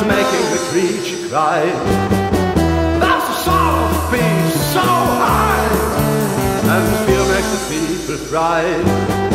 was making the creature cry. That's the sound of peace so high, and the fear makes the people cry.